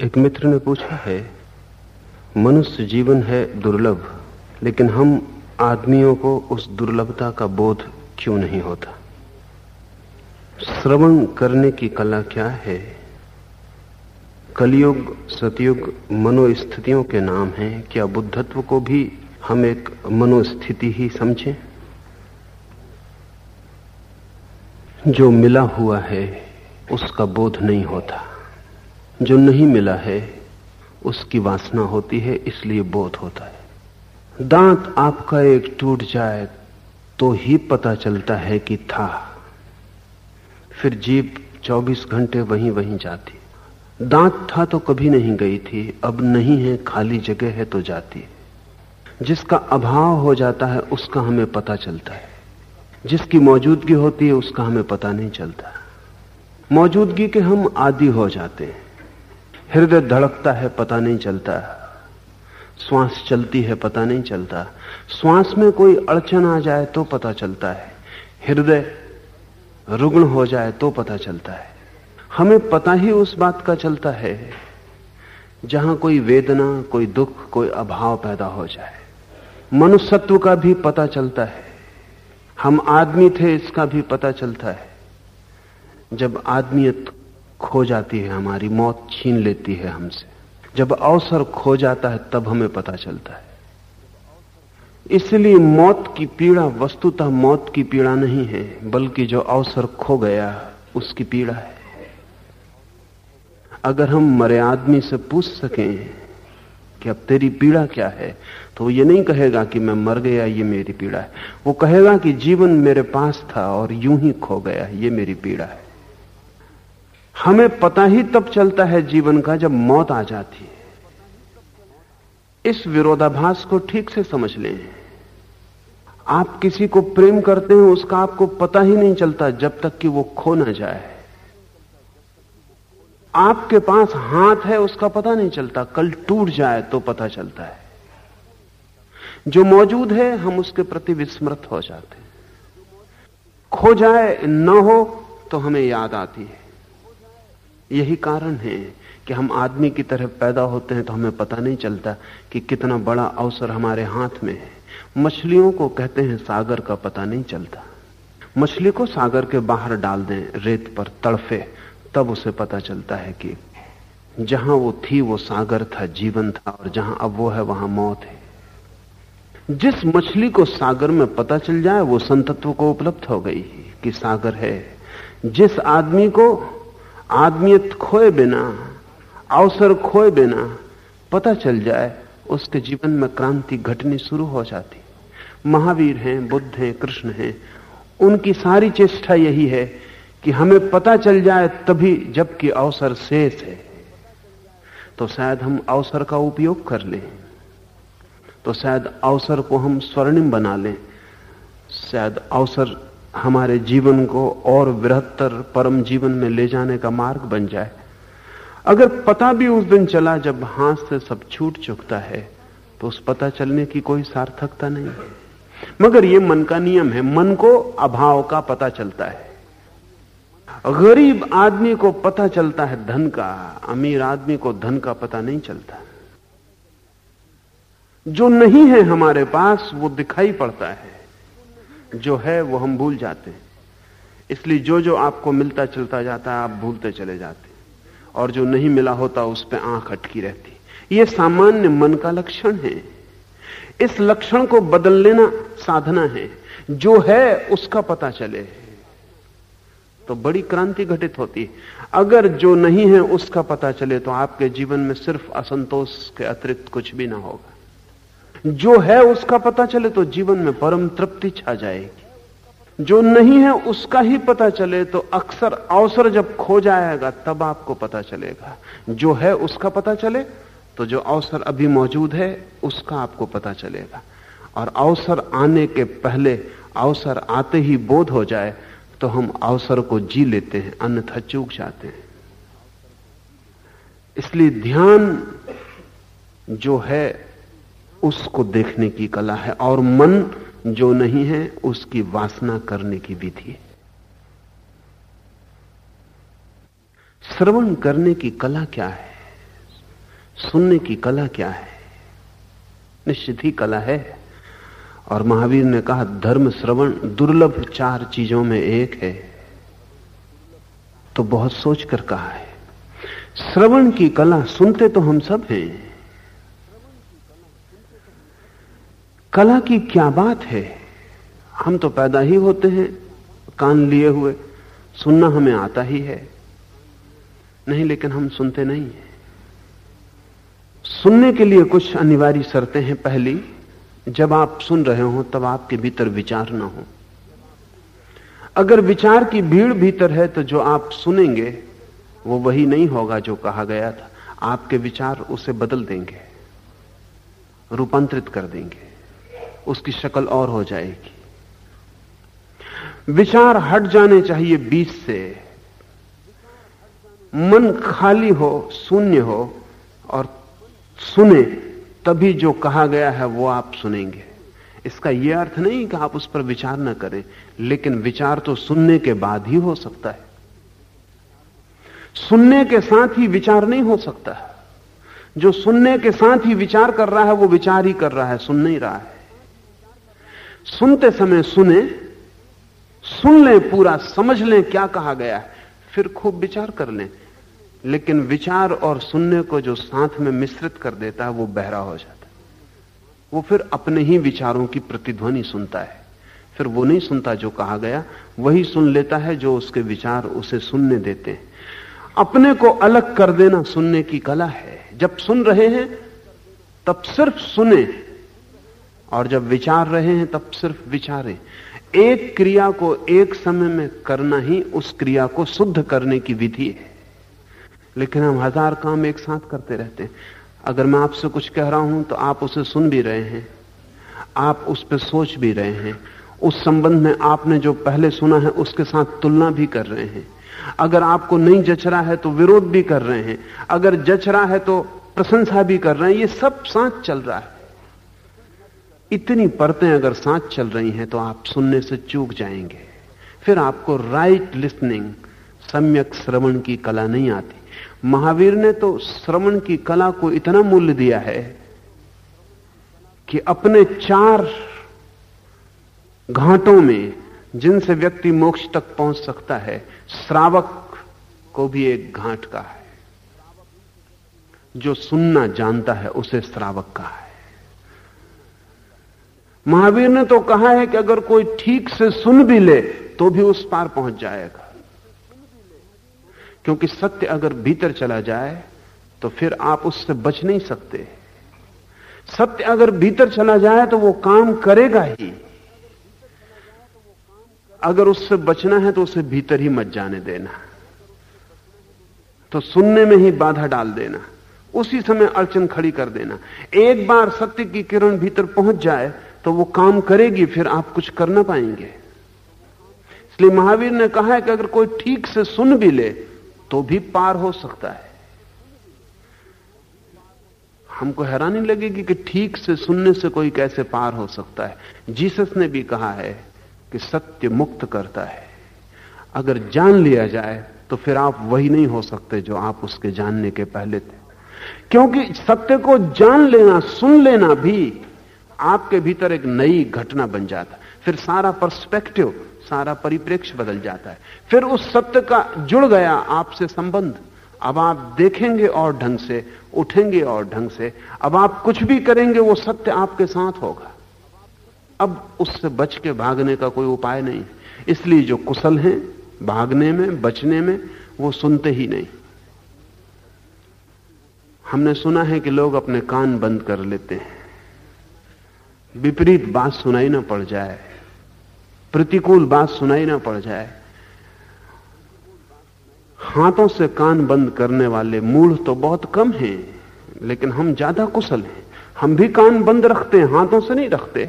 एक मित्र ने पूछा है, मनुष्य जीवन है दुर्लभ, लेकिन हम आदमियों को उस दुर्लभता का बोध क्यों नहीं होता? श्रवण करने की कला क्या है? कलयुग, सतयुग, मनोस्थितियों के नाम हैं, क्या बुद्धत्व को भी हम एक मनोस्थिति ही समझें? जो मिला हुआ है, उसका बोध नहीं होता। जो नहीं मिला है, उसकी वासना होती है, इसलिए बोध होता है। दांत आपका एक टूट जाए तो ही पता चलता है कि था। फिर जीप 24 घंटे वहीं वहीं जाती। दांत था तो कभी नहीं गई थी, अब नहीं है, खाली जगह है तो जाती। है जिसका अभाव हो जाता है, उसका हमें पता चलता है। जिसकी मौजूदगी होती है, उसका हमें पता नहीं चलता। मौजूदगी के हम आदि हो जाते हैं। हृदय धड़कता है, पता नहीं चलता। श्वास चलती है, पता नहीं चलता। श्वास में कोई अड़चन आ जाए तो पता चलता है। हृदय रुग्ण हो जाए तो पता चलता है। हमें पता ही उस बात का चलता है, जहाँ कोई वेदना, कोई दुख, कोई अभाव पैदा हो जाए। मनुष्यत्व का भी पता चलता है। हम आदमी थे, इसका भी पता चलता है। जब आदमियत खो जाती है हमारी, मौत छीन लेती है हमसे। जब अवसर खो जाता है, तब हमें पता चलता है। इसलिए मौत की पीड़ा वस्तुतः मौत की पीड़ा नहीं है, बल्कि जो अवसर खो गया, उसकी पीड़ा है। अगर हम मरे आदमी से पूछ सकें कि अब तेरी पीड़ा क्या है तो वो ये नहीं कहेगा कि मैं मर गया, ये मेरी पीड़ा है। वो कहेगा कि जीवन मेरे पास था और यूँ ही खो गया, ये मेरी पीड़ा है। हमें पता ही तब चलता है जीवन का जब मौत आ जाती है। इस विरोधाभास को ठीक से समझ लें। आप किसी को प्रेम करते हैं, उसका आपको पता ही नहीं चलता जब तक कि वो खो ना जाए। आपके पास हाथ है, उसका पता नहीं चलता। कल टूट जाए तो पता चलता है। जो मौजूद है, हम उसके प्रति विस्मृत हो जाते हैं। खो जाए, न हो तो हमें याद आती है। यही कारण है कि हम आदमी की तरह पैदा होते हैं तो हमें पता नहीं चलता कि कितना बड़ा अवसर हमारे हाथ में है। मछलियों को कहते हैं, सागर का पता नहीं चलता। मछली को सागर के बाहर डाल दें, रेत पर तड़फे, तब उसे पता चलता है कि जहाँ वो थी, वो सागर था, जीवन था, और जहाँ अब वो है, वहाँ मौत है। जिस मछली को सागर में पता चल जाए, वो संतत्व को उपलब्ध हो गई कि सागर है। जिस आदमी को आदमियत खोए बिना, अवसर खोए बिना पता चल जाए उसके जीवन में क्रांति घटनी शुरू हो जाती। महावीर हैं, बुद्ध हैं, कृष्ण हैं, उनकी सारी चेष्टा यही है कि हमें पता चल जाए तभी जबकि अवसर शेष है। तो शायद हम अवसर का उपयोग कर लें। तो शायद अवसर को हम स्वर्णिम बना लें। शायद अवसर हमारे जीवन को और बृहत्तर परम जीवन में ले जाने का मार्ग बन जाए। अगर पता भी उस दिन चला जब हाथ से सब छूट चुकता है तो उस पता चलने की कोई सार्थकता नहीं। है मगर यह मन का नियम है, मन को अभाव का पता चलता है। गरीब आदमी को पता चलता है धन का, अमीर आदमी को धन का पता नहीं चलता। जो नहीं है हमारे पास, वो दिखाई पड़ता है। जो है, वो हम भूल जाते हैं। इसलिए जो जो आपको मिलता चलता जाता है, आप भूलते चले जाते और जो नहीं मिला होता, उस पर आँख अटकी रहती यह सामान्य मन का लक्षण है। इस लक्षण को बदल लेना साधना है। जो है, उसका पता चले। तो बड़ी क्रांति घटित होती है। अगर जो नहीं है, उसका पता चले तो आपके जीवन में सिर्फ़ असंतोष के अतिरिक्त कुछ भी ना होगा। जो है उसका पता चले तो जीवन में परम तृप्ति छा जाएगी। जो नहीं है उसका ही पता चले तो अक्सर अवसर जब खो जाएगा, तब आपको पता चलेगा। जो है उसका पता चले तो जो अवसर अभी मौजूद है, उसका आपको पता चलेगा। और अवसर आने के पहले, अवसर आते ही बोध हो जाए तो हम अवसर को जी लेते हैं, अन्यथा चूक जाते हैं। इसलिए ध्यान जो है उसको देखने की कला है और मन जो नहीं है, उसकी वासना करने की विधि है। श्रवण करने की कला क्या है? सुनने की कला क्या है? निश्चित ही कला है। और महावीर ने कहा, धर्म श्रवण दुर्लभ चार चीज़ों में एक है। तो बहुत सोचकर कहा है, श्रवण की कला सुनते तो हम सब हैं कला की क्या बात है? हम तो पैदा ही होते हैं, कान लिए हुए, सुनना हमें आता ही है। नहीं, लेकिन हम सुनते नहीं हैं। सुनने के लिए कुछ अनिवार्य शर्तें हैं। पहली, जब आप सुन रहे हो, तब आपके भीतर विचार ना हो। अगर विचार की भीड़ भीतर है तो जो आप सुनेंगे, वो वही नहीं होगा जो कहा गया था। आपके विचार उसे बदल देंगे, रूपांतरित कर देंगे। उसकी शक्ल और हो जाएगी। विचार हट जाने चाहिए बीच से। मन खाली हो, शून्य हो और सुने, तभी जो कहा गया है वो आप सुनेंगे। इसका यह अर्थ नहीं कि आप उस पर विचार न करें, लेकिन विचार तो सुनने के बाद ही हो सकता है। सुनने के साथ ही विचार नहीं हो सकता। जो सुनने के साथ ही विचार कर रहा है, वो विचार ही कर रहा है, सुन नहीं रहा है। सुनते समय सुने, सुन लें, पूरा समझ लें क्या कहा गया है। फिर खूब विचार कर लें। लेकिन विचार और सुनने को जो साथ में मिश्रित कर देता है, वो बहरा हो जाता है। वो फिर अपने ही विचारों की प्रतिध्वनि सुनता है। फिर वो नहीं सुनता जो कहा गया, वही सुन लेता है जो उसके विचार उसे सुनने देते हैं। अपने को अलग कर देना सुनने की कला है। जब सुन रहे हैं, तब सिर्फ़ सुने और जब विचार रहे हैं, तब सिर्फ़ विचारें। एक क्रिया को एक समय में करना ही उस क्रिया को शुद्ध करने की विधि है। लेकिन हम हज़ार काम एक साथ करते रहते हैं। अगर मैं आपसे कुछ कह रहा हूँ तो आप उसे सुन भी रहे हैं। आप उस पर सोच भी रहे हैं। उस संबंध में आपने जो पहले सुना है, उसके साथ तुलना भी कर रहे हैं। अगर आपको नहीं जच रहा है तो विरोध भी कर रहे हैं। अगर जच रहा है तो प्रशंसा भी कर रहे हैं। ये सब साथ चल रहा है। इतनी परतें अगर साथ चल रही हैं तो आप सुनने से चूक जाएँगे। फिर आपको राइट लिसनिंग सम्यक श्रवण की कला नहीं आती। महावीर ने तो श्रवण की कला को इतना मूल्य दिया है कि अपने चार घाटों में जिनसे व्यक्ति मोक्ष तक पहुँच सकता है, श्रावक को भी एक घाट का है। जो सुनना जानता है, उसे श्रावक का है। महावीर ने तो कहा है कि अगर कोई ठीक से सुन भी ले तो भी उस पार पहुँच जाएगा। क्योंकि सत्य अगर भीतर चला जाए तो फिर आप उससे बच नहीं सकते। सत्य अगर भीतर चला जाए तो वो काम करेगा ही। अगर उससे बचना है तो उसे भीतर ही मत जाने देना। तो सुनने में ही बाधा डाल देना। उसी समय अड़चन खड़ी कर देना। एक बार सत्य की किरण भीतर पहुँच जाए तो वो काम करेगी, फिर आप कुछ कर ना पाएँगे। इसलिए महावीर ने कहा है कि अगर कोई ठीक से सुन भी ले तो भी पार हो सकता है। हमको हैरानी लगेगी कि ठीक से सुनने से कोई कैसे पार हो सकता है। जीसस ने भी कहा है कि सत्य मुक्त करता है। अगर जान लिया जाए तो फिर आप वही नहीं हो सकते जो आप उसके जानने के पहले थे। क्योंकि सत्य को जान लेना, सुन लेना भी आपके भीतर एक नई घटना बन जाता फिर सारा पर्सपेक्टिव सारा परिप्रेक्ष्य बदल जाता है। फिर उस सत्य का जुड़ गया आपसे संबंध। अब आप देखेंगे और ढंग से, उठेंगे और ढंग से। अब आप कुछ भी करेंगे, वो सत्य आपके साथ होगा। अब उससे बच के भागने का कोई उपाय नहीं। इसलिए जो कुशल हैं, भागने में, बचने में, वो सुनते ही नहीं। हमने सुना है कि लोग अपने कान बंद कर लेते हैं। विपरीत बात सुनाई ना पड़ जाए। प्रतिकूल बात सुनाई ना पड़ जाए। हाथों से कान बंद करने वाले मूल तो बहुत कम हैं, लेकिन हम ज़्यादा कुशल हैं। हम भी कान बंद रखते हैं, हाथों से नहीं रखते।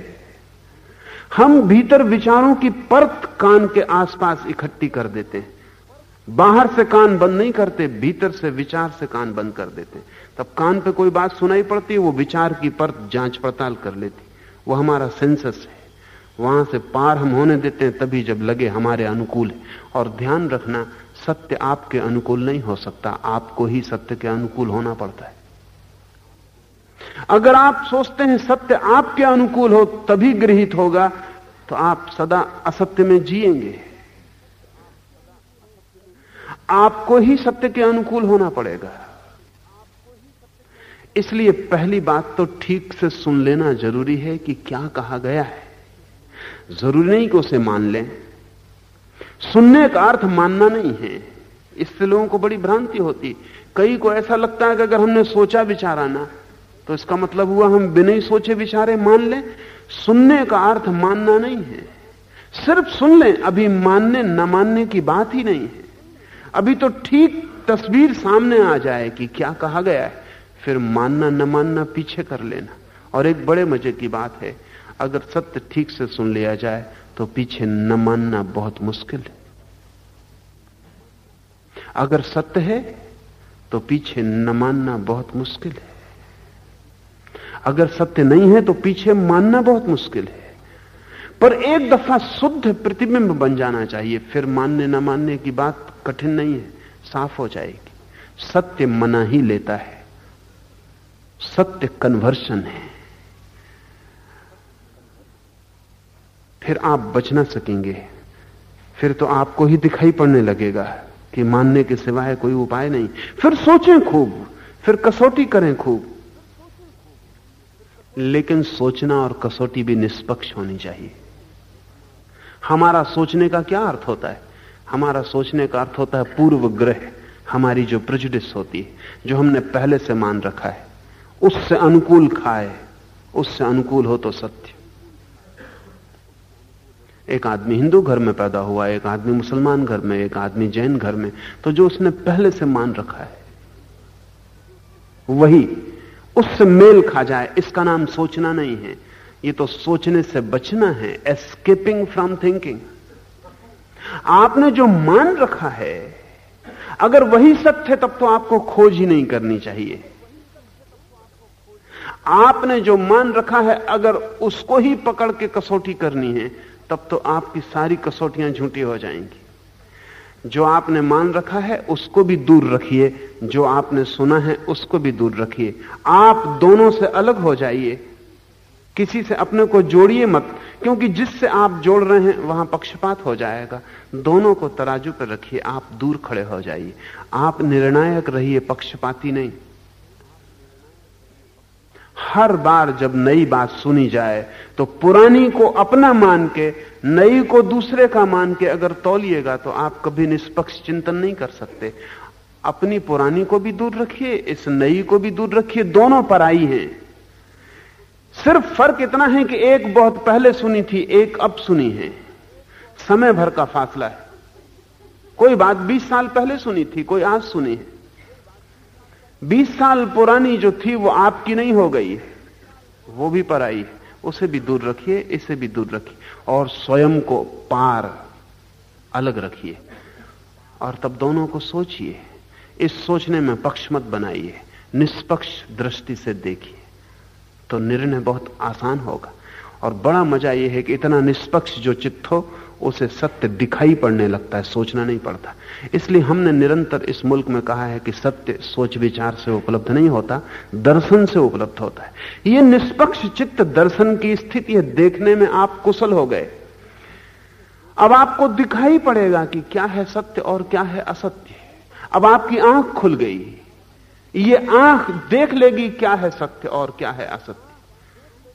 हम भीतर विचारों की परत कान के आसपास इकट्ठी कर देते हैं। बाहर से कान बंद नहीं करते, भीतर से विचार से कान बंद कर देते तब कान पे कोई बात सुनाई पड़ती है वो विचार की परत जाँच पड़ताल कर लेती। वो हमारा सेंसस है। वहाँ से पार हम होने देते हैं, तभी जब लगे हमारे अनुकूल है। और ध्यान रखना, सत्य आपके अनुकूल नहीं हो सकता, आपको ही सत्य के अनुकूल होना पड़ता है। अगर आप सोचते हैं सत्य आपके अनुकूल हो, तभी गृहित होगा तो आप सदा असत्य में जिएँगे। आपको ही सत्य के अनुकूल होना पड़ेगा। इसलिए पहली बात तो ठीक से सुन लेना ज़रूरी है कि क्या कहा गया है। ज़रूरी नहीं कि उसे मान लें। सुनने का अर्थ मानना नहीं है। इससे लोगों को बड़ी भ्रांति होती। कई को ऐसा लगता है कि अगर हमने सोचा विचारा ना तो इसका मतलब हुआ हम बिना ही सोचे विचारे मान लें। सुनने का अर्थ मानना नहीं है। सिर्फ़ सुन लें, अभी मानने, न मानने की बात ही नहीं है। अभी तो ठीक तस्वीर सामने आ जाए कि क्या कहा गया है। फिर मानना न मानना पीछे कर लेना। और एक बड़े मज़े की बात है, अगर सत्य ठीक से सुन लिया जाए तो पीछे न मानना बहुत मुश्किल है। अगर सत्य है तो पीछे न मानना बहुत मुश्किल है। अगर सत्य नहीं है तो पीछे मानना बहुत मुश्किल है। पर एक दफ़ा शुद्ध प्रतिबिंब बन जाना चाहिए, फिर मानने न मानने की बात कठिन नहीं है, साफ़ हो जाएगी। सत्य मना ही लेता है। सत्य कन्वर्शन है। फिर आप बच ना सकेंगे। फिर तो आपको ही दिखाई पड़ने लगेगा कि मानने के सिवाय कोई उपाय नहीं। फिर सोचें खूब, फिर कसौटी करें खूब। लेकिन सोचना और कसौटी भी निष्पक्ष होनी चाहिए। हमारा सोचने का क्या अर्थ होता है? हमारा सोचने का अर्थ होता है पूर्व ग्रह हमारी जो प्रेजुडिस होती है, जो हमने पहले से मान रखा है। उससे अनुकूल खाए। उससे अनुकूल हो तो सत्य। एक आदमी हिंदू घर में पैदा हुआ, एक आदमी मुसलमान घर में, एक आदमी जैन घर में तो जो उसने पहले से मान रखा है, वही उससे मेल खा जाए, इसका नाम सोचना नहीं है। ये तो सोचने से बचना है एस्केपिंग फ्रॉम थिंकिंग आपने जो मान रखा है, अगर वही सत्य है, तब तो आपको खोज ही नहीं करनी चाहिए। आपने जो मान रखा है, अगर उसको ही पकड़ के कसौटी करनी है, तब तो आपकी सारी कसौटियाँ झूठी हो जाएँगी। जो आपने मान रखा है, उसको भी दूर रखिए। जो आपने सुना है, उसको भी दूर रखिए। आप दोनों से अलग हो जाइए। किसी से अपने को जोड़िए मत, क्योंकि जिससे आप जोड़ रहे हैं, वहाँ पक्षपात हो जाएगा। दोनों को तराजू पर रखिए। आप दूर खड़े हो जाइए। आप निर्णायक रहिए, पक्षपाती नहीं। हर बार जब नई बात सुनी जाए तो पुरानी को अपना मान के, नई को दूसरे का मान के अगर तोलिएगा तो आप कभी निष्पक्ष चिंतन नहीं कर सकते। अपनी पुरानी को भी दूर रखिए, इस नई को भी दूर रखिए, दोनों पर आई हैं। सिर्फ़ फ़र्क इतना है कि एक बहुत पहले सुनी थी, एक अब सुनी है। समय भर का फासला है। कोई बात 20 साल पहले सुनी थी, कोई आज सुनी है। बीस साल पुरानी जो थी, वो आपकी नहीं हो गई। वो भी पर आई उसे भी दूर रखिए, इसे भी दूर रखिए। और स्वयं को पार अलग रखिए। और तब दोनों को सोचिए। इस सोचने में पक्ष मत बनाइए। निष्पक्ष दृष्टि से देखिए। तो निर्णय बहुत आसान होगा। और बड़ा मज़ा यह है कि इतना निष्पक्ष जो चित्त हो उसे सत्य दिखाई पड़ने लगता है, सोचना नहीं पड़ता। इसलिए हमने निरंतर इस मुल्क में कहा है कि सत्य सोच विचार से उपलब्ध नहीं होता, दर्शन से उपलब्ध होता है। यह निष्पक्ष चित्त दर्शन की स्थिति है, देखने में आप कुशल हो गए। अब आपको दिखाई पड़ेगा कि क्या है सत्य और क्या है असत्य। अब आपकी आँख खुल गई। ये आँख देख लेगी क्या है सत्य और क्या है असत्य।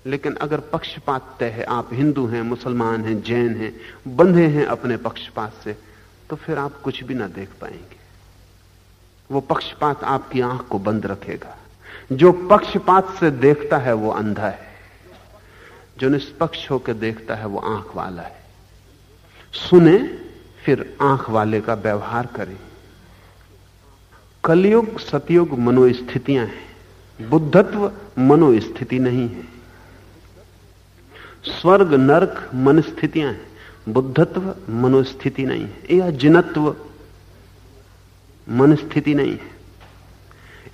लेकिन अगर पक्षपात तय है, आप हिंदू हैं, मुसलमान हैं, जैन हैं, बंधे हैं अपने पक्षपात से तो फिर आप कुछ भी ना देख पाएँगे। वो पक्षपात आपकी आँख को बंद रखेगा। जो पक्षपात से देखता है, वो अंधा है। जो निष्पक्ष होकर देखता है, वो आँख वाला है। सुने, फिर आँख वाले का व्यवहार करें। कलयुग, सतयुग, मनोस्थितियाँ हैं। बुद्धत्व, मनोस्थिति नहीं है। स्वर्ग, नरक मन स्थितियाँ हैं। बुद्धत्व, मनोस्थिति नहीं है। या जिनत्व मन स्थिति नहीं है।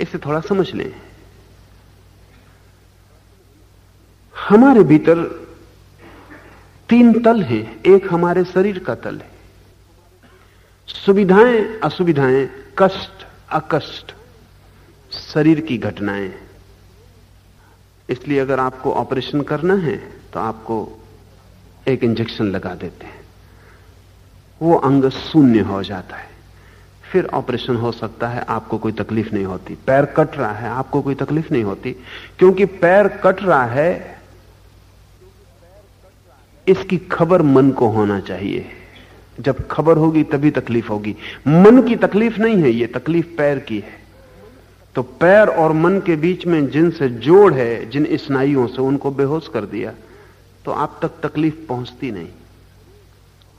इसे थोड़ा समझ लें। हमारे भीतर तीन तल हैं। एक हमारे शरीर का तल है। सुविधाएँ, असुविधाएँ, कष्ट, अकष्ट, शरीर की घटनाएँ। इसलिए अगर आपको ऑपरेशन करना है तो आपको एक इंजेक्शन लगा देते हैं। वो अंग शून्य हो जाता है। फिर ऑपरेशन हो सकता है, आपको कोई तकलीफ़ नहीं होती। पैर कट रहा है, आपको कोई तकलीफ़ नहीं होती। क्योंकि पैर कट रहा है, इसकी खबर मन को होना चाहिए। जब खबर होगी, तभी तकलीफ़ होगी। मन की तकलीफ़ नहीं है, ये तकलीफ़ पैर की है। तो पैर और मन के बीच में जिनसे जोड़ है, जिन स्नायुओं से, उनको बेहोश कर दिया। तो आप तक तकलीफ़ पहुँचती नहीं।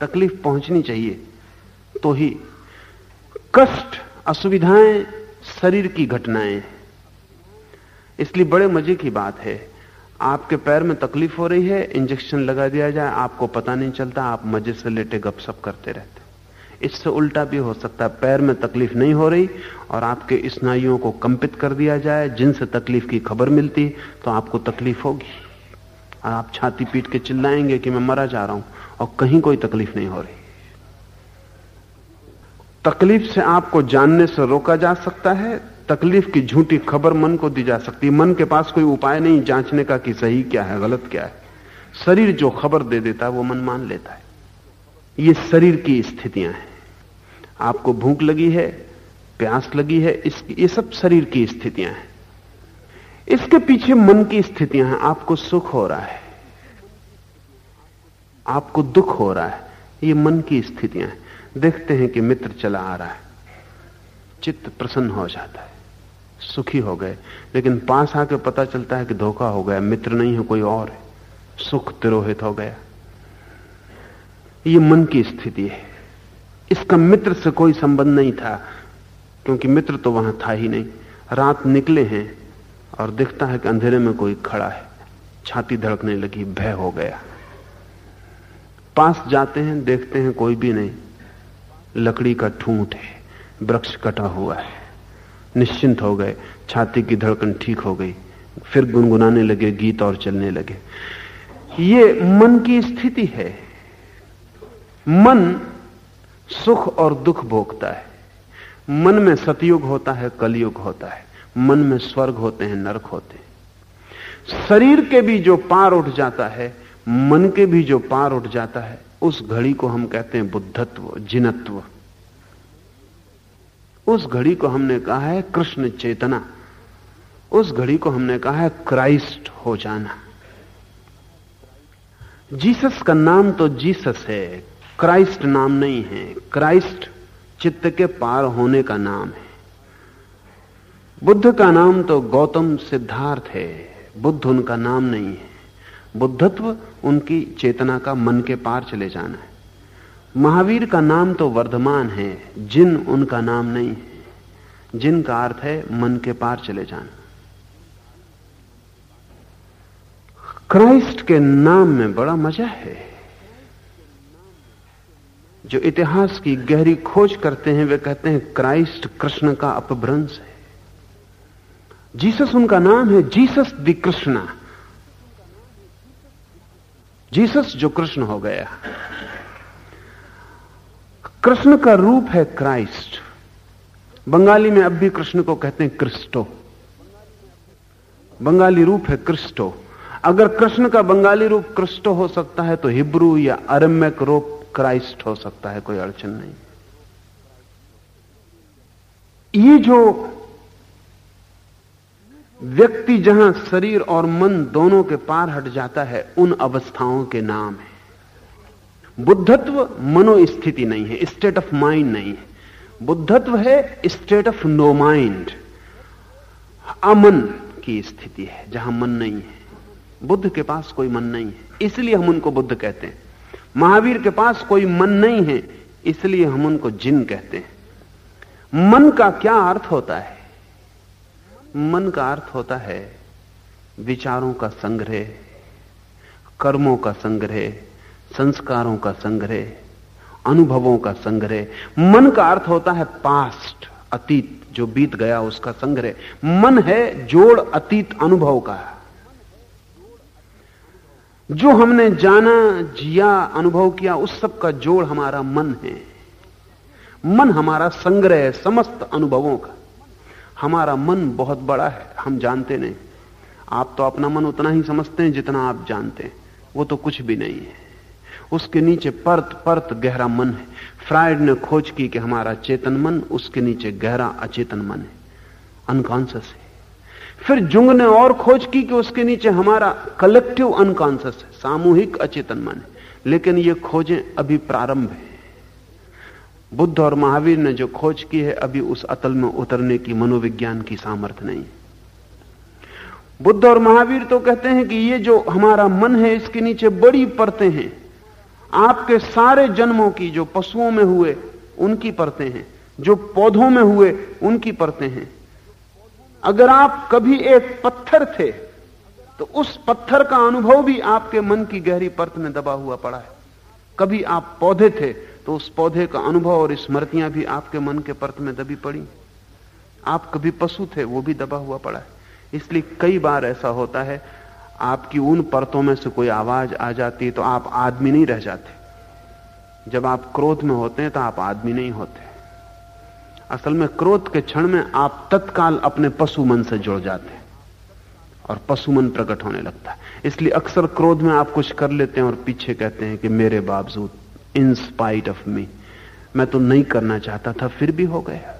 तकलीफ़ पहुंचनी चाहिए तो ही कष्ट, असुविधाएँ, शरीर की घटनाएँ। इसलिए बड़े मज़े की बात है। आपके पैर में तकलीफ़ हो रही है, इंजेक्शन लगा दिया जाए, आपको पता नहीं चलता, आप मज़े से लेटे गपशप करते रहते इससे उल्टा भी हो सकता है, पैर में तकलीफ़ नहीं हो रही और आपके स्नायुओं को कंपित कर दिया जाए, जिनसे तकलीफ़ की खबर मिलती तो आपको तकलीफ़ होगी। आप छाती पीट के चिल्लाएँगे कि मैं मरा जा रहा हूँ और कहीं कोई तकलीफ़ नहीं हो रही। तकलीफ़ से आपको जानने से रोका जा सकता है, तकलीफ़ की झूठी खबर मन को दी जा सकती है। मन के पास कोई उपाय नहीं, जांचने का कि सही क्या है, गलत क्या है। शरीर जो खबर दे देता है, वो मन मान लेता है। ये शरीर की स्थितियाँ हैं। आपको भूख लगी है, प्यास लगी है, इस, ये सब शरीर की स्थितियाँ हैं। इसके पीछे मन की स्थितियाँ हैं। आपको सुख हो रहा है। आपको दुख हो रहा है। ये मन की स्थितियाँ हैं। देखते हैं कि मित्र चला आ रहा है। चित्त प्रसन्न हो जाता है। सुखी हो गए। लेकिन पास आके पता चलता है कि धोखा हो गया। मित्र नहीं है, कोई और है। सुख तिरोहित हो गया। ये मन की स्थिति है। इसका मित्र से कोई संबंध नहीं था, क्योंकि मित्र तो वहाँ था ही नहीं। रात निकले हैं। और दिखता है कि अंधेरे में कोई खड़ा है। छाती धड़कने लगी, भय हो गया। पास जाते हैं, देखते हैं कोई भी नहीं। लकड़ी का ठूंठ है, वृक्ष कटा हुआ है। निश्चिंत हो गए, छाती की धड़कन ठीक हो गई। फिर गुनगुनाने लगे, गीत और चलने लगे। ये मन की स्थिति है। मन सुख और दुख भोगता है। मन में सतयुग होता है, कलयुग होता है। मन में स्वर्ग होते हैं, नरक होते हैं। शरीर के भी जो पार उठ जाता है, मन के भी जो पार उठ जाता है, उस घड़ी को हम कहते हैं बुद्धत्व, जिनत्व। उस घड़ी को हमने कहा है कृष्ण चेतना। उस घड़ी को हमने कहा है क्राइस्ट हो जाना। जीसस का नाम तो जीसस है, क्राइस्ट नाम नहीं है। क्राइस्ट चित्त के पार होने का नाम है। बुद्ध का नाम तो गौतम सिद्धार्थ है। बुद्ध उनका नाम नहीं है। बुद्धत्व उनकी चेतना का मन के पार चले जाना है। महावीर का नाम तो वर्धमान है, जिन उनका नाम नहीं है। जिन का अर्थ है मन के पार चले जाना। क्राइस्ट के नाम में बड़ा मज़ा है। जो इतिहास की गहरी खोज करते हैं, वे कहते हैं क्राइस्ट कृष्ण का अपभ्रंश है। जीसस उनका नाम है जीसस द कृष्णा। जीसस जो कृष्ण हो गया। कृष्ण का रूप है क्राइस्ट। बंगाली में अब भी कृष्ण को कहते हैं क्रिस्टो। बंगाली रूप है क्रिस्टो। अगर कृष्ण का बंगाली रूप क्रिस्टो हो सकता है तो हिब्रू या अरम्यक रूप क्राइस्ट हो सकता है, कोई अड़चन नहीं। ये जो व्यक्ति जहाँ शरीर और मन दोनों के पार हट जाता है, उन अवस्थाओं के नाम है। बुद्धत्व मनोस्थिति नहीं है स्टेट ऑफ़ माइंड नहीं है। बुद्धत्व है स्टेट ऑफ़ नो माइंड अमन की स्थिति है, जहाँ मन नहीं है। बुद्ध के पास कोई मन नहीं है, इसलिए हम उनको बुद्ध कहते हैं। महावीर के पास कोई मन नहीं है, इसलिए हम उनको जिन कहते हैं। मन का क्या अर्थ होता है? मन का अर्थ होता है विचारों का संग्रह, कर्मों का संग्रह, संस्कारों का संग्रह, अनुभवों का संग्रह। मन का अर्थ होता है पास्ट, अतीत, जो बीत गया उसका संग्रह। मन है जोड़, अतीत, अनुभव का। जो हमने जाना, जिया, अनुभव किया, उस सब का जोड़ हमारा मन है। मन हमारा संग्रह है, समस्त अनुभवों का। हमारा मन बहुत बड़ा है, हम जानते नहीं। आप तो अपना मन उतना ही समझते हैं जितना आप जानते हैं। वो तो कुछ भी नहीं है। उसके नीचे परत परत गहरा मन है। फ्राइड ने खोज की कि हमारा चेतन मन, उसके नीचे गहरा अचेतन मन है। अनकॉन्सियस है। फिर जुंग ने और खोज की कि उसके नीचे हमारा कलेक्टिव अनकॉन्सियस है। सामूहिक अचेतन मन है। लेकिन ये खोजें अभी प्रारंभ है। बुद्ध और महावीर ने जो खोज की है, अभी उस अतल में उतरने की मनोविज्ञान की सामर्थ्य नहीं। बुद्ध और महावीर तो कहते हैं कि ये जो हमारा मन है, इसके नीचे बड़ी परतें हैं। आपके सारे जन्मों की जो पशुओं में हुए, उनकी परतें हैं। जो पौधों में हुए, उनकी परतें हैं। अगर आप कभी एक पत्थर थे तो उस पत्थर का अनुभव भी आपके मन की गहरी परत में दबा हुआ पड़ा है। कभी आप पौधे थे तो उस पौधे का अनुभव और स्मृतियाँ भी आपके मन के परत में दबी पड़ी। आप कभी पशु थे, वो भी दबा हुआ पड़ा है। इसलिए कई बार ऐसा होता है, आपकी उन परतों में से कोई आवाज़ आ जाती है तो आप आदमी नहीं रह जाते। जब आप क्रोध में होते हैं तो आप आदमी नहीं होते। असल में क्रोध के क्षण में आप तत्काल अपने पशु मन से जुड़ जाते और पशु मन प्रकट होने लगता है। इसलिए अक्सर क्रोध में आप कुछ कर लेते हैं और पीछे कहते हैं कि मेरे बावजूद इन स्पाइट ऑफ़ मी मैं तो नहीं करना चाहता था, फिर भी हो गया।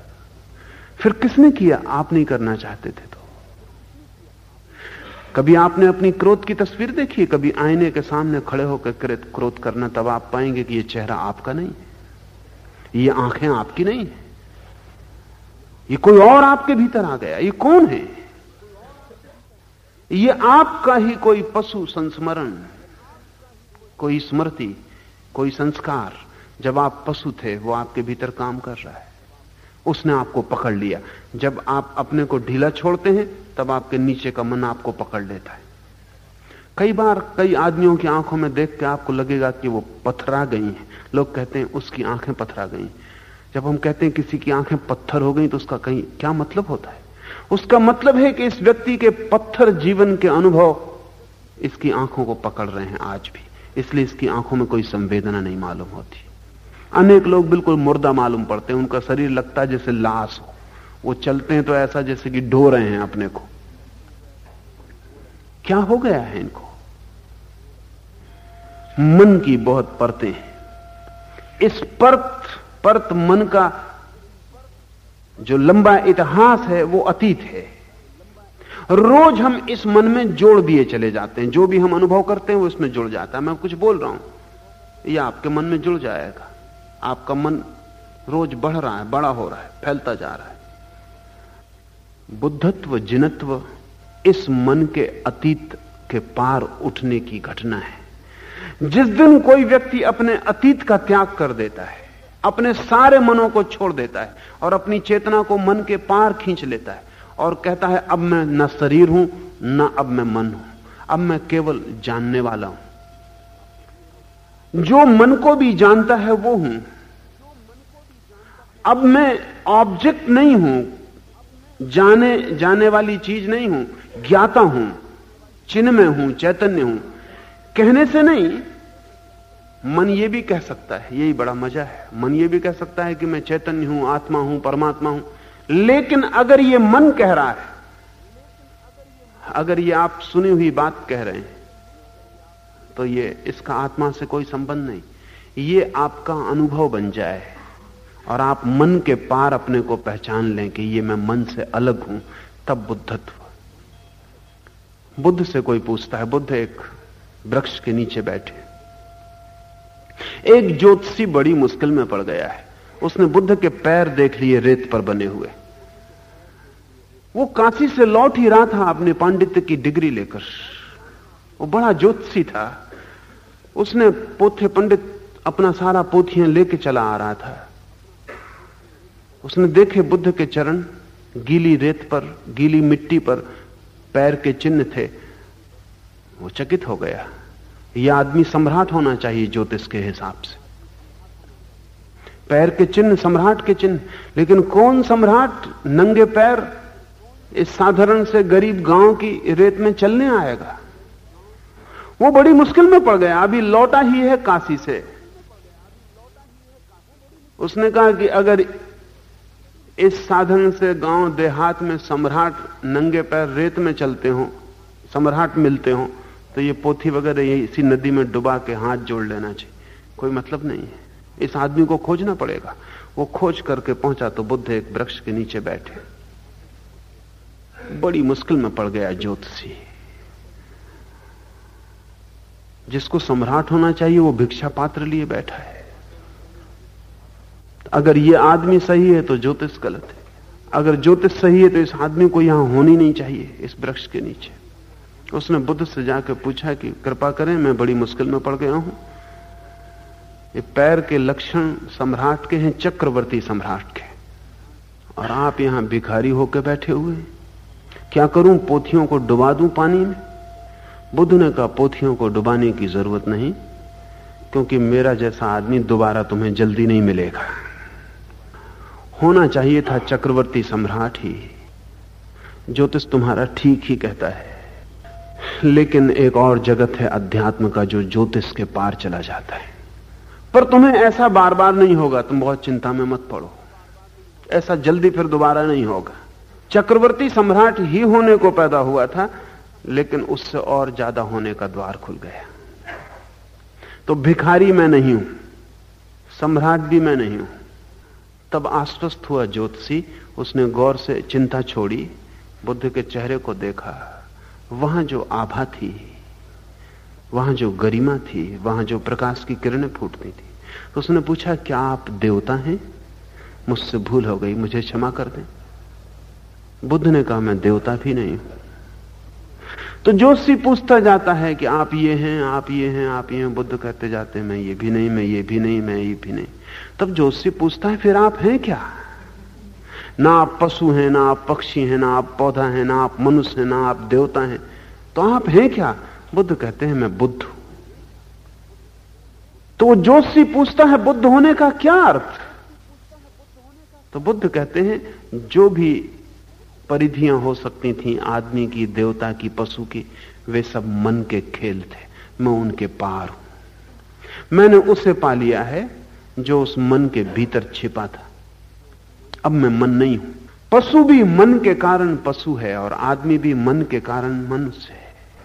फिर किसने किया? आप नहीं करना चाहते थे तो। कभी आपने अपनी क्रोध की तस्वीर देखी है? कभी आईने के सामने खड़े होकर क्रोध करना, तब आप पाएँगे कि यह चेहरा आपका नहीं है। ये आँखें आपकी नहीं है। ये कोई और आपके भीतर आ गया। ये कौन है? ये आपका ही कोई पशु संस्मरण, कोई स्मृति। कोई संस्कार, जब आप पशु थे, वो आपके भीतर काम कर रहा है। उसने आपको पकड़ लिया। जब आप अपने को ढीला छोड़ते हैं, तब आपके नीचे का मन आपको पकड़ लेता है। कई बार कई आदमियों की आँखों में देख के आपको लगेगा कि वो पथरा गई हैं। लोग कहते हैं, उसकी आँखें पथरा गई जब हम कहते हैं, किसी की आँखें पत्थर हो गई तो उसका कहीं क्या मतलब होता है? उसका मतलब है कि इस व्यक्ति के पत्थर जीवन के अनुभव इसकी आँखों को पकड़ रहे हैं आज भी। इसलिए इसकी आँखों में कोई संवेदना नहीं मालूम होती। अनेक लोग बिल्कुल मुर्दा मालूम पड़ते हैं, उनका शरीर लगता है जैसे लाश हो। वो चलते हैं तो ऐसा जैसे कि ढो रहे हैं अपने को। क्या हो गया है इनको? मन की बहुत परतें हैं। इस परत परत मन का जो लंबा इतिहास है, वो अतीत है। रोज हम इस मन में जोड़ दिए चले जाते हैं। जो भी हम अनुभव करते हैं, वो इसमें जुड़ जाता है। मैं कुछ बोल रहा हूँ, ये आपके मन में जुड़ जाएगा। आपका मन रोज बढ़ रहा है, बड़ा हो रहा है, फैलता जा रहा है। बुद्धत्व, जिनत्व, इस मन के अतीत के पार उठने की घटना है। जिस दिन कोई व्यक्ति अपने अतीत का त्याग कर देता है, अपने सारे मनों को छोड़ देता है और अपनी चेतना को मन के पार खींच लेता है और कहता है, अब मैं न शरीर हूँ, न अब मैं मन हूँ। अब मैं केवल जानने वाला हूँ। जो मन को भी जानता है, वो हूँ। अब मैं ऑब्जेक्ट नहीं हूँ, जाने जाने वाली चीज़ नहीं हूँ, ज्ञाता हूँ चिन्ह में हूँ, चैतन्य हूँ। कहने से नहीं, मन ये भी कह सकता है, यही बड़ा मज़ा है। मन ये भी कह सकता है कि मैं चैतन्य हूँ, आत्मा हूँ, परमात्मा हूँ। लेकिन अगर ये मन कह रहा है, अगर ये आप सुनी हुई बात कह रहे हैं तो ये इसका आत्मा से कोई संबंध नहीं। ये आपका अनुभव बन जाए और आप मन के पार अपने को पहचान लें कि ये मैं मन से अलग हूँ, तब बुद्धत्व बुद्ध से कोई पूछता है, बुद्ध एक वृक्ष के नीचे बैठे। एक ज्योतिषी बड़ी मुश्किल में पड़ गया है। उसने बुद्ध के पैर देख लिए रेत पर बने हुए। वो काशी से लौट ही रहा था अपने पांडित्य की डिग्री लेकर। वो बड़ा ज्योतिषी था। उसने पोथे पंडित अपना सारा पोथियाँ लेके चला आ रहा था। उसने देखे बुद्ध के चरण गीली रेत पर, गीली मिट्टी पर पैर के चिन्ह थे। वो चकित हो गया। यह आदमी सम्राट होना चाहिए ज्योतिष के हिसाब से। पैर के चिन्ह, सम्राट के चिन्ह। लेकिन कौन सम्राट नंगे पैर इस साधारण से गरीब गाँव की रेत में चलने आएगा? वो बड़ी मुश्किल में पड़ गया। अभी लौटा ही है काशी से। उसने कहा कि अगर इस साधन से गाँव देहात में सम्राट नंगे पैर रेत में चलते हो, सम्राट मिलते हो तो ये पोथी वगैरह इसी नदी में डुबा के हाथ जोड़ लेना चाहिए। कोई मतलब नहीं है। इस आदमी को खोजना पड़ेगा। वो खोज करके पहुँचा तो बुद्ध एक वृक्ष के नीचे बैठे। बड़ी मुश्किल में पड़ गया ज्योतिषी। जिसको सम्राट होना चाहिए, वो भिक्षा पात्र लिए बैठा है। अगर ये आदमी सही है तो ज्योतिष गलत है। अगर ज्योतिष सही है तो इस आदमी को यहाँ होनी नहीं चाहिए, इस वृक्ष के नीचे। उसने बुद्ध से जाकर पूछा कि, कृपा करें, मैं बड़ी मुश्किल में पड़ गया हूँ। ये पैर के लक्षण सम्राट के हैं, चक्रवर्ती सम्राट के। और आप यहाँ भिखारी होकर बैठे हुए क्या करूँ? पोथियों को डुबा दूँ पानी में? बुद्ध ने कहा, पोथियों को डुबाने की ज़रूरत नहीं, क्योंकि मेरा जैसा आदमी दोबारा तुम्हें जल्दी नहीं मिलेगा। होना चाहिए था चक्रवर्ती सम्राट ही। ज्योतिष तुम्हारा ठीक ही कहता है। लेकिन एक और जगत है अध्यात्म का, जो ज्योतिष के पार चला जाता है। पर तुम्हें ऐसा बार बार नहीं होगा, तुम बहुत चिंता में मत पड़ो। ऐसा जल्दी फिर दोबारा नहीं होगा। चक्रवर्ती सम्राट ही होने को पैदा हुआ था, लेकिन उससे और ज़्यादा होने का द्वार खुल गया। तो भिखारी मैं नहीं हूँ, सम्राट भी मैं नहीं हूँ। तब आश्वस्त हुआ ज्योतिषी, उसने गौर से चिंता छोड़ी, बुद्ध के चेहरे को देखा, वहाँ जो आभा थी वहाँ जो गरिमा थी, वहाँ जो प्रकाश की किरणें फूटती थी, उसने पूछा, क्या आप देवता हैं? मुझसे भूल हो गई, मुझे क्षमा कर दें। बुद्ध ने कहा, मैं देवता भी नहीं हूँ। तो जोशी पूछता जाता है कि आप ये हैं, आप ये हैं, आप ये हैं। बुद्ध कहते जाते हैं, मैं ये भी नहीं, मैं ये भी नहीं, मैं ये भी नहीं। तब जोशी पूछता है, फिर आप हैं क्या? ना आप पशु हैं, ना आप पक्षी हैं, ना आप पौधा हैं, ना आप मनुष्य हैं, ना आप देवता हैं। तो आप हैं क्या? बुद्ध कहते हैं, मैं बुद्ध हूँ। तो वो जोशी पूछता है, बुद्ध होने का क्या अर्थ? तो बुद्ध कहते हैं, जो भी परिधियाँ हो सकती थी, आदमी की, देवता की, पशु की, वे सब मन के खेल थे। मैं उनके पार हूँ। मैंने उसे पा लिया है, जो उस मन के भीतर छिपा था। अब मैं मन नहीं हूँ। पशु भी मन के कारण पशु है, और आदमी भी मन के कारण मनुष्य है।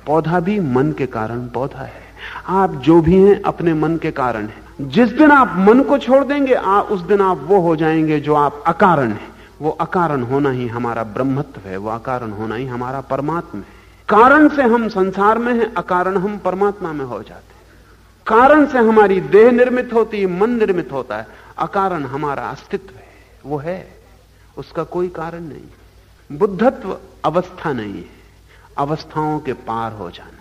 पौधा भी मन के कारण पौधा है। आप जो भी हैं अपने मन के कारण हैं। जिस दिन आप मन को छोड़ देंगे आ, उस दिन आप वो हो जाएँगे जो आप अकारण हैं। वो अकारण होना ही हमारा ब्रह्मत्व है वो अकारण होना ही हमारा परमात्मा है। कारण से हम संसार में हैं अकारण हम परमात्मा में हो जाते हैं। कारण से हमारी देह निर्मित होती है मन निर्मित होता है। अकारण हमारा अस्तित्व है वो है। उसका कोई कारण नहीं। बुद्धत्व अवस्था नहीं है। अवस्थाओं के पार हो जाना।